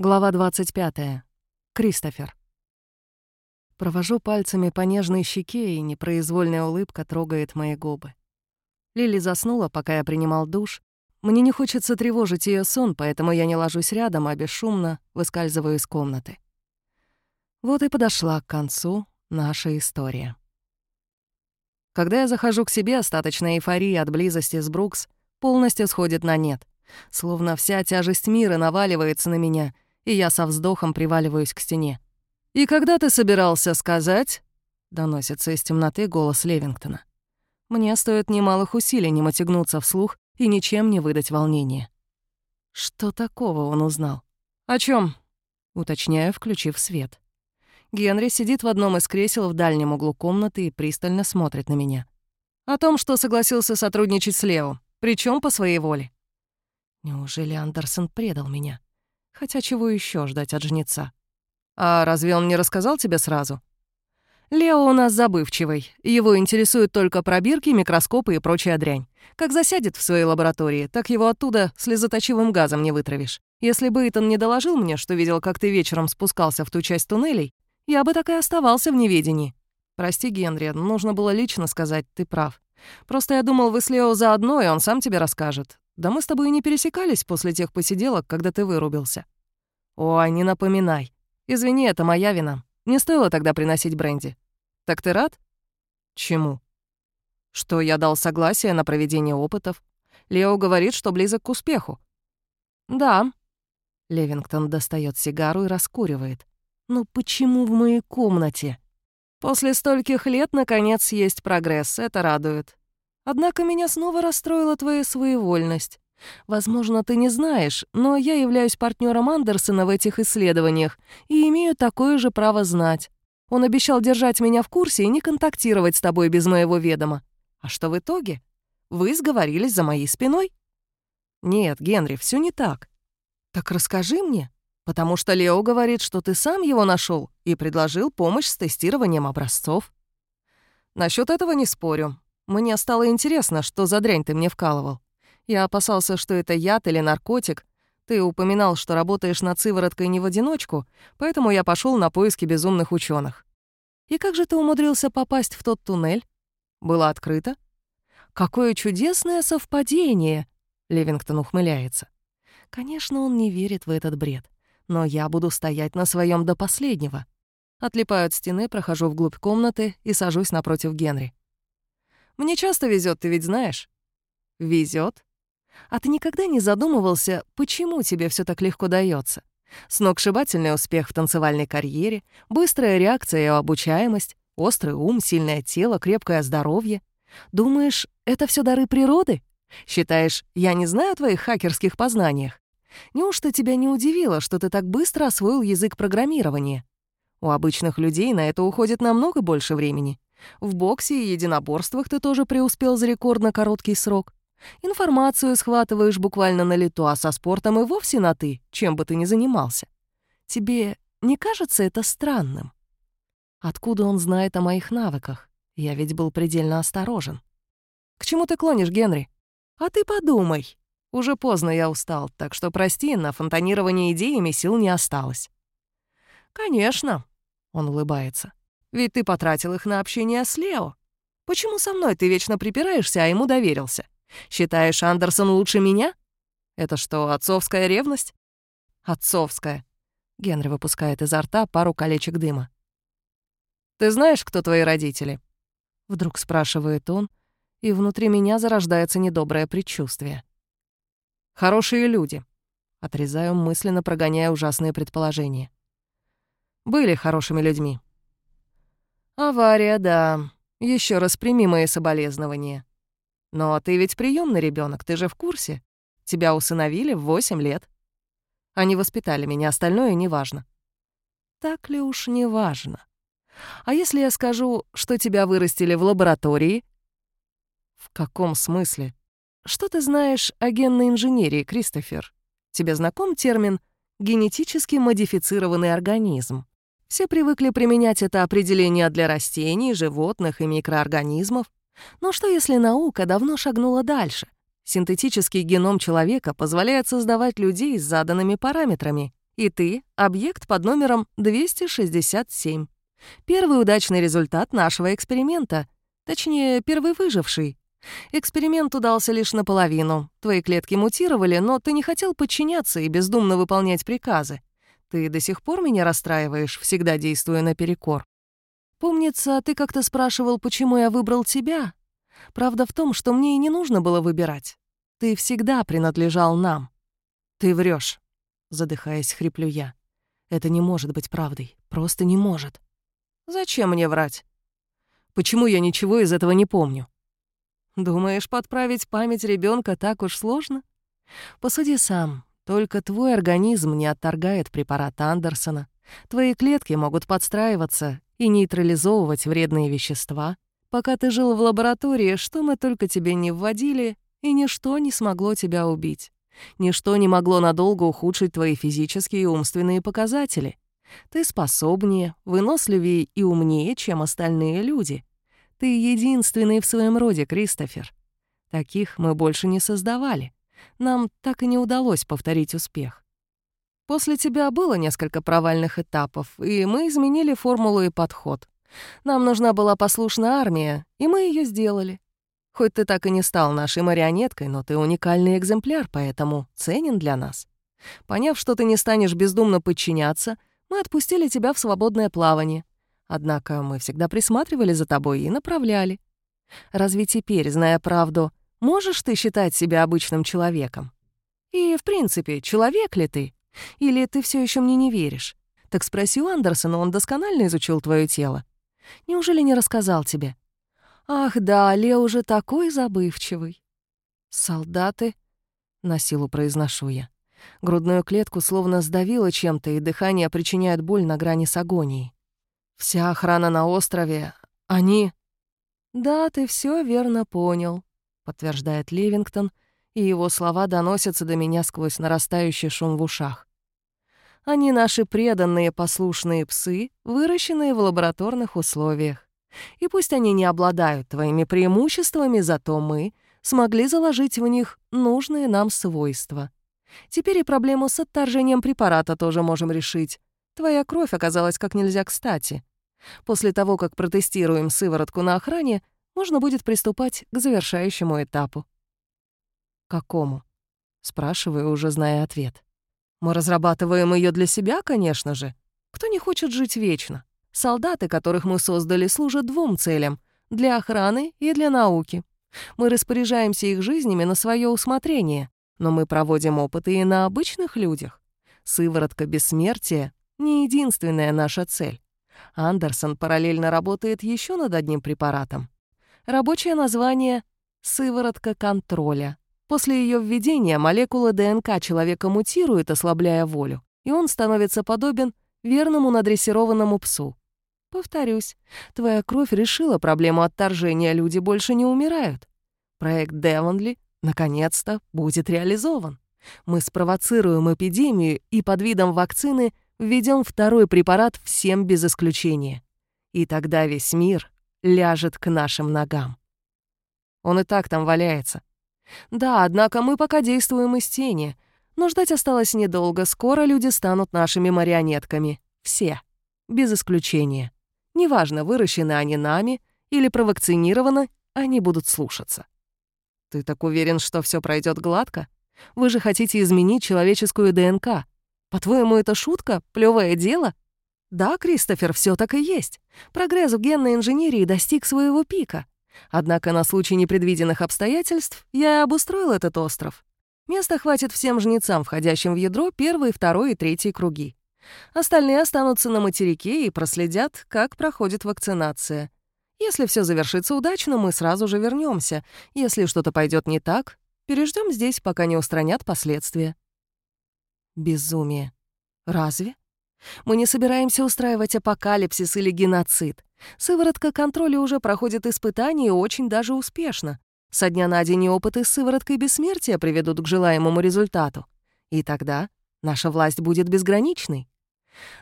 Глава 25. Кристофер. Провожу пальцами по нежной щеке, и непроизвольная улыбка трогает мои губы. Лили заснула, пока я принимал душ. Мне не хочется тревожить ее сон, поэтому я не ложусь рядом, а бесшумно выскальзываю из комнаты. Вот и подошла к концу наша история. Когда я захожу к себе, остаточная эйфория от близости с Брукс полностью сходит на нет. Словно вся тяжесть мира наваливается на меня — и я со вздохом приваливаюсь к стене. «И когда ты собирался сказать?» — доносится из темноты голос Левингтона. Мне стоит немалых усилий не мотягнуться вслух и ничем не выдать волнения. Что такого он узнал? «О чем? уточняю, включив свет. Генри сидит в одном из кресел в дальнем углу комнаты и пристально смотрит на меня. О том, что согласился сотрудничать с Лео, причем по своей воле. Неужели Андерсон предал меня? Хотя чего еще ждать от жнеца? А разве он не рассказал тебе сразу? Лео у нас забывчивый. Его интересуют только пробирки, микроскопы и прочая дрянь. Как засядет в своей лаборатории, так его оттуда слезоточивым газом не вытравишь. Если бы Итан не доложил мне, что видел, как ты вечером спускался в ту часть туннелей, я бы так и оставался в неведении. Прости, Генри, нужно было лично сказать, ты прав. Просто я думал, вы с Лео заодно, и он сам тебе расскажет. Да мы с тобой и не пересекались после тех посиделок, когда ты вырубился. Ой, не напоминай. Извини, это моя вина. Не стоило тогда приносить бренди. Так ты рад? Чему? Что я дал согласие на проведение опытов. Лео говорит, что близок к успеху. Да. Левингтон достает сигару и раскуривает. Ну почему в моей комнате? После стольких лет, наконец, есть прогресс, это радует. Однако меня снова расстроила твоя своевольность. Возможно, ты не знаешь, но я являюсь партнером Андерсона в этих исследованиях и имею такое же право знать. Он обещал держать меня в курсе и не контактировать с тобой без моего ведома. А что в итоге? Вы сговорились за моей спиной? Нет, Генри, все не так. Так расскажи мне, потому что Лео говорит, что ты сам его нашел и предложил помощь с тестированием образцов. Насчет этого не спорю. Мне стало интересно, что за дрянь ты мне вкалывал. Я опасался, что это яд или наркотик. Ты упоминал, что работаешь над сывороткой не в одиночку, поэтому я пошел на поиски безумных ученых. И как же ты умудрился попасть в тот туннель? Было открыто? Какое чудесное совпадение! Левингтон ухмыляется. Конечно, он не верит в этот бред, но я буду стоять на своем до последнего. Отлипаю от стены, прохожу вглубь комнаты и сажусь напротив Генри. Мне часто везет, ты ведь знаешь. Везет? А ты никогда не задумывался, почему тебе все так легко дается? Сногсшибательный успех в танцевальной карьере, быстрая реакция и обучаемость, острый ум, сильное тело, крепкое здоровье. Думаешь, это все дары природы? Считаешь, я не знаю о твоих хакерских познаниях? Неужто тебя не удивило, что ты так быстро освоил язык программирования? У обычных людей на это уходит намного больше времени. В боксе и единоборствах ты тоже преуспел за рекордно короткий срок. Информацию схватываешь буквально на лету, а со спортом и вовсе на «ты», чем бы ты ни занимался. Тебе не кажется это странным? Откуда он знает о моих навыках? Я ведь был предельно осторожен. К чему ты клонишь, Генри? А ты подумай. Уже поздно я устал, так что, прости, на фонтанирование идеями сил не осталось. Конечно, он улыбается. Ведь ты потратил их на общение с Лео. Почему со мной ты вечно припираешься, а ему доверился? Считаешь, Андерсон лучше меня? Это что, отцовская ревность? Отцовская. Генри выпускает изо рта пару колечек дыма. «Ты знаешь, кто твои родители?» Вдруг спрашивает он, и внутри меня зарождается недоброе предчувствие. «Хорошие люди», — отрезаю мысленно, прогоняя ужасные предположения. «Были хорошими людьми». «Авария, да. Еще раз прими мои соболезнования. Но ты ведь приемный ребенок, ты же в курсе. Тебя усыновили в 8 лет. Они воспитали меня, остальное неважно. Так ли уж не важно? А если я скажу, что тебя вырастили в лаборатории? В каком смысле? Что ты знаешь о генной инженерии, Кристофер? Тебе знаком термин «генетически модифицированный организм»? Все привыкли применять это определение для растений, животных и микроорганизмов. Но что если наука давно шагнула дальше? Синтетический геном человека позволяет создавать людей с заданными параметрами, И ты — объект под номером 267. Первый удачный результат нашего эксперимента. Точнее, первый выживший. Эксперимент удался лишь наполовину. Твои клетки мутировали, но ты не хотел подчиняться и бездумно выполнять приказы. Ты до сих пор меня расстраиваешь, всегда действуя наперекор. Помнится, ты как-то спрашивал, почему я выбрал тебя. Правда в том, что мне и не нужно было выбирать. Ты всегда принадлежал нам. Ты врешь, задыхаясь, хриплю я. Это не может быть правдой. Просто не может. Зачем мне врать? Почему я ничего из этого не помню? Думаешь, подправить память ребенка так уж сложно? Посуди сам. Только твой организм не отторгает препарат Андерсона. Твои клетки могут подстраиваться и нейтрализовывать вредные вещества. Пока ты жил в лаборатории, что мы только тебе не вводили, и ничто не смогло тебя убить. Ничто не могло надолго ухудшить твои физические и умственные показатели. Ты способнее, выносливее и умнее, чем остальные люди. Ты единственный в своем роде, Кристофер. Таких мы больше не создавали. Нам так и не удалось повторить успех. После тебя было несколько провальных этапов, и мы изменили формулу и подход. Нам нужна была послушная армия, и мы ее сделали. Хоть ты так и не стал нашей марионеткой, но ты уникальный экземпляр, поэтому ценен для нас. Поняв, что ты не станешь бездумно подчиняться, мы отпустили тебя в свободное плавание. Однако мы всегда присматривали за тобой и направляли. Разве теперь, зная правду, можешь ты считать себя обычным человеком? И, в принципе, человек ли ты? Или ты все еще мне не веришь? Так спроси у Андерсона, он досконально изучил твое тело. Неужели не рассказал тебе? Ах да, Лео уже такой забывчивый. Солдаты, на силу произношу я. Грудную клетку словно сдавило чем-то, и дыхание причиняет боль на грани с агонией. Вся охрана на острове, они... «Да, ты все верно понял», — подтверждает Ливингтон, и его слова доносятся до меня сквозь нарастающий шум в ушах. «Они наши преданные послушные псы, выращенные в лабораторных условиях. И пусть они не обладают твоими преимуществами, зато мы смогли заложить в них нужные нам свойства. Теперь и проблему с отторжением препарата тоже можем решить. Твоя кровь оказалась как нельзя кстати. После того, как протестируем сыворотку на охране, можно будет приступать к завершающему этапу. «Какому?» — спрашиваю, уже зная ответ. «Мы разрабатываем ее для себя, конечно же. Кто не хочет жить вечно? Солдаты, которых мы создали, служат двум целям — для охраны и для науки. Мы распоряжаемся их жизнями на свое усмотрение, но мы проводим опыты и на обычных людях. Сыворотка бессмертия не единственная наша цель. Андерсон параллельно работает еще над одним препаратом. Рабочее название — сыворотка контроля. После ее введения молекулы ДНК человека мутируют, ослабляя волю, и он становится подобен верному надрессированному псу. Повторюсь, твоя кровь решила проблему отторжения, люди больше не умирают. Проект Девонли наконец-то будет реализован. Мы спровоцируем эпидемию и под видом вакцины — введем второй препарат всем без исключения. И тогда весь мир ляжет к нашим ногам. Он и так там валяется. Да, однако мы пока действуем из тени. Но ждать осталось недолго. Скоро люди станут нашими марионетками. Все. Без исключения. Неважно, выращены они нами или провакцинированы, они будут слушаться. Ты так уверен, что все пройдет гладко? Вы же хотите изменить человеческую ДНК. По-твоему, это шутка? Плевое дело? Да, Кристофер, все так и есть. Прогресс в генной инженерии достиг своего пика. Однако на случай непредвиденных обстоятельств я обустроил этот остров. Места хватит всем жнецам, входящим в ядро первый, второй и третий круги. Остальные останутся на материке и проследят, как проходит вакцинация. Если все завершится удачно, мы сразу же вернемся. Если что-то пойдет не так, переждем здесь, пока не устранят последствия. Безумие. Разве? Мы не собираемся устраивать апокалипсис или геноцид. Сыворотка контроля уже проходит испытания и очень даже успешно. Со дня на день опыты с сывороткой бессмертия приведут к желаемому результату. И тогда наша власть будет безграничной.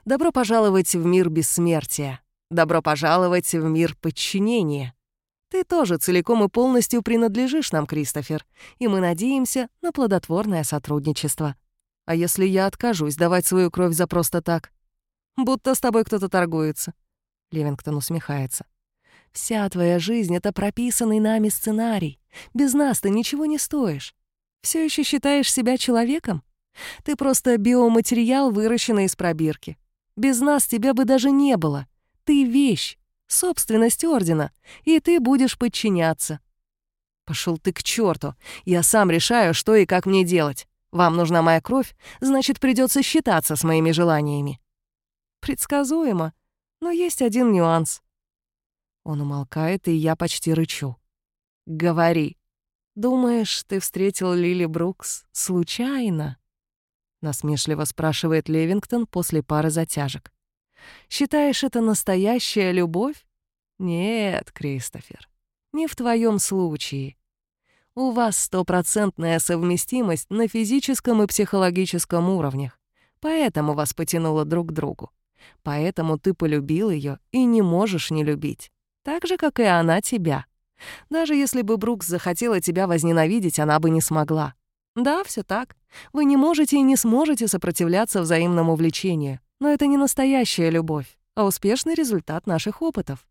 Добро пожаловать в мир бессмертия. Добро пожаловать в мир подчинения. Ты тоже целиком и полностью принадлежишь нам, Кристофер, и мы надеемся на плодотворное сотрудничество. А если я откажусь давать свою кровь за просто так? Будто с тобой кто-то торгуется. Левингтон усмехается. Вся твоя жизнь — это прописанный нами сценарий. Без нас ты ничего не стоишь. Все еще считаешь себя человеком? Ты просто биоматериал, выращенный из пробирки. Без нас тебя бы даже не было. Ты вещь, собственность Ордена, и ты будешь подчиняться. Пошел ты к черту. Я сам решаю, что и как мне делать. Вам нужна моя кровь, значит, придется считаться с моими желаниями. Предсказуемо, но есть один нюанс. Он умолкает, и я почти рычу. «Говори. Думаешь, ты встретил Лили Брукс случайно?» Насмешливо спрашивает Левингтон после пары затяжек. «Считаешь, это настоящая любовь? Нет, Кристофер, не в твоем случае. У вас стопроцентная совместимость на физическом и психологическом уровнях, поэтому вас потянуло друг к другу. Поэтому ты полюбил ее и не можешь не любить так же, как и она тебя. Даже если бы Брукс захотела тебя возненавидеть, она бы не смогла. Да, все так. Вы не можете и не сможете сопротивляться взаимному влечению. Но это не настоящая любовь, а успешный результат наших опытов.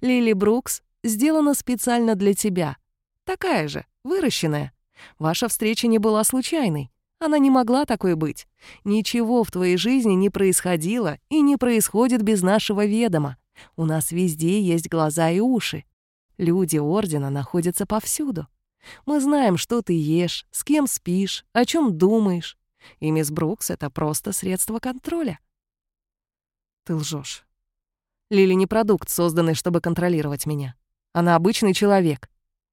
Лили Брукс сделана специально для тебя. Такая же, выращенная. Ваша встреча не была случайной. Она не могла такой быть. Ничего в твоей жизни не происходило и не происходит без нашего ведома. У нас везде есть глаза и уши. Люди Ордена находятся повсюду. Мы знаем, что ты ешь, с кем спишь, о чем думаешь. И мисс Брукс — это просто средство контроля. Ты лжешь. Лили не продукт, созданный, чтобы контролировать меня. Она обычный человек.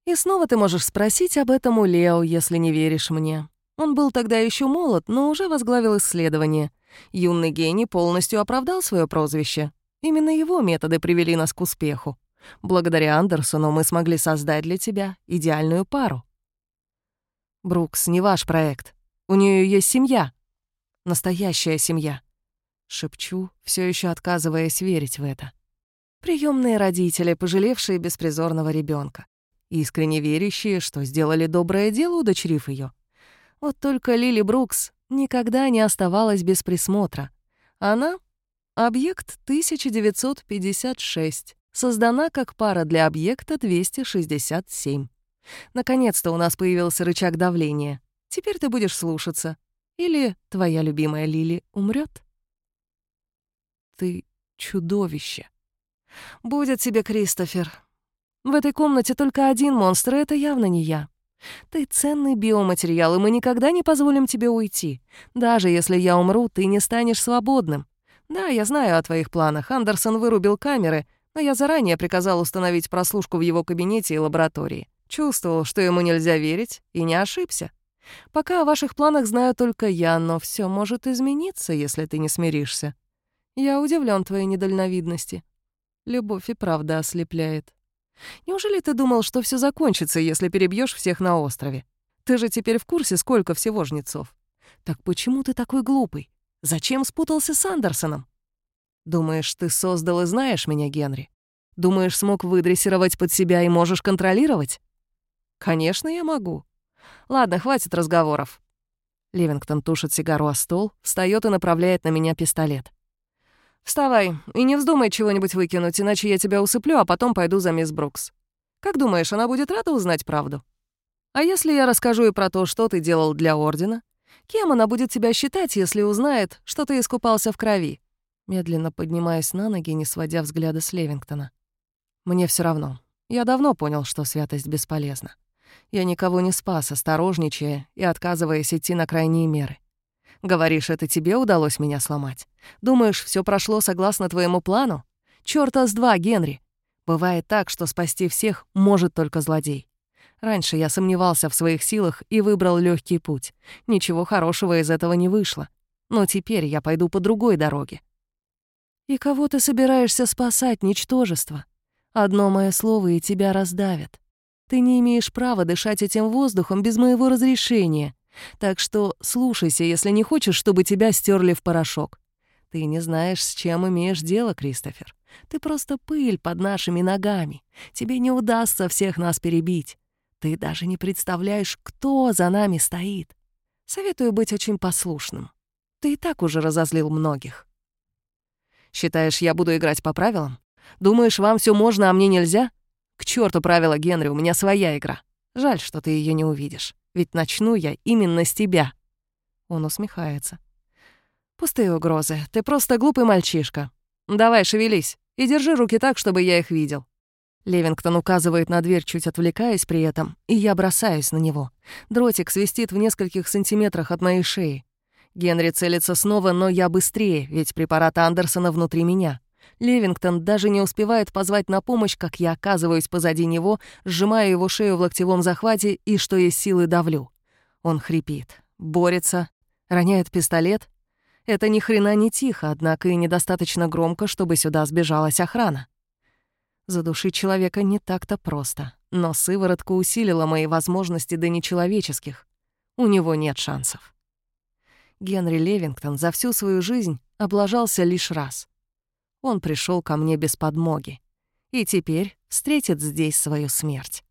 И снова ты можешь спросить об этом у Лео, если не веришь мне. Он был тогда еще молод, но уже возглавил исследование. Юный гений полностью оправдал свое прозвище. Именно его методы привели нас к успеху. Благодаря Андерсону мы смогли создать для тебя идеальную пару. Брукс, не ваш проект. У нее есть семья. Настоящая семья. Шепчу, все еще отказываясь верить в это. Приемные родители, пожалевшие беспризорного ребенка, искренне верящие, что сделали доброе дело, удочерив ее. Вот только Лили Брукс никогда не оставалась без присмотра. Она Объект 1956. Создана как пара для объекта 267. Наконец-то у нас появился рычаг давления. Теперь ты будешь слушаться. Или твоя любимая Лили умрет. Ты чудовище. Будет тебе, Кристофер. В этой комнате только один монстр, и это явно не я. Ты ценный биоматериал, и мы никогда не позволим тебе уйти. Даже если я умру, ты не станешь свободным. «Да, я знаю о твоих планах. Андерсон вырубил камеры, но я заранее приказал установить прослушку в его кабинете и лаборатории. Чувствовал, что ему нельзя верить, и не ошибся. Пока о ваших планах знаю только я, но все может измениться, если ты не смиришься. Я удивлен твоей недальновидности. Любовь и правда ослепляет. Неужели ты думал, что все закончится, если перебьешь всех на острове? Ты же теперь в курсе, сколько всего жнецов. Так почему ты такой глупый? Зачем спутался с Андерсоном? Думаешь, ты создал и знаешь меня, Генри? Думаешь, смог выдрессировать под себя и можешь контролировать? Конечно, я могу. Ладно, хватит разговоров. Ливингтон тушит сигару о стол, встает и направляет на меня пистолет. «Вставай и не вздумай чего-нибудь выкинуть, иначе я тебя усыплю, а потом пойду за мисс Брукс. Как думаешь, она будет рада узнать правду? А если я расскажу ей про то, что ты делал для Ордена? Кем она будет тебя считать, если узнает, что ты искупался в крови?» Медленно поднимаясь на ноги, не сводя взгляда с Левингтона. «Мне все равно. Я давно понял, что святость бесполезна. Я никого не спас, осторожничая и отказываясь идти на крайние меры. Говоришь, это тебе удалось меня сломать? Думаешь, все прошло согласно твоему плану? Чёрта с два, Генри! Бывает так, что спасти всех может только злодей. Раньше я сомневался в своих силах и выбрал легкий путь. Ничего хорошего из этого не вышло. Но теперь я пойду по другой дороге. И кого ты собираешься спасать, ничтожество? Одно мое слово, и тебя раздавят. Ты не имеешь права дышать этим воздухом без моего разрешения. Так что слушайся, если не хочешь, чтобы тебя стерли в порошок. Ты не знаешь, с чем имеешь дело, Кристофер. Ты просто пыль под нашими ногами. Тебе не удастся всех нас перебить. Ты даже не представляешь, кто за нами стоит. Советую быть очень послушным. Ты и так уже разозлил многих. Считаешь, я буду играть по правилам? Думаешь, вам все можно, а мне нельзя? К черту правила, Генри, у меня своя игра. Жаль, что ты ее не увидишь. Ведь начну я именно с тебя. Он усмехается. Пустые угрозы. Ты просто глупый мальчишка. Давай, шевелись. И держи руки так, чтобы я их видел. Левингтон указывает на дверь, чуть отвлекаясь при этом, и я бросаюсь на него. Дротик свистит в нескольких сантиметрах от моей шеи. Генри целится снова, но я быстрее, ведь препарат Андерсона внутри меня. Левингтон даже не успевает позвать на помощь, как я оказываюсь позади него, сжимаю его шею в локтевом захвате и, что есть силы, давлю. Он хрипит, борется, роняет пистолет. Это ни хрена не тихо, однако и недостаточно громко, чтобы сюда сбежалась охрана. Задушить человека не так-то просто, но сыворотка усилила мои возможности до нечеловеческих. У него нет шансов. Генри Левингтон за всю свою жизнь облажался лишь раз. Он пришел ко мне без подмоги и теперь встретит здесь свою смерть.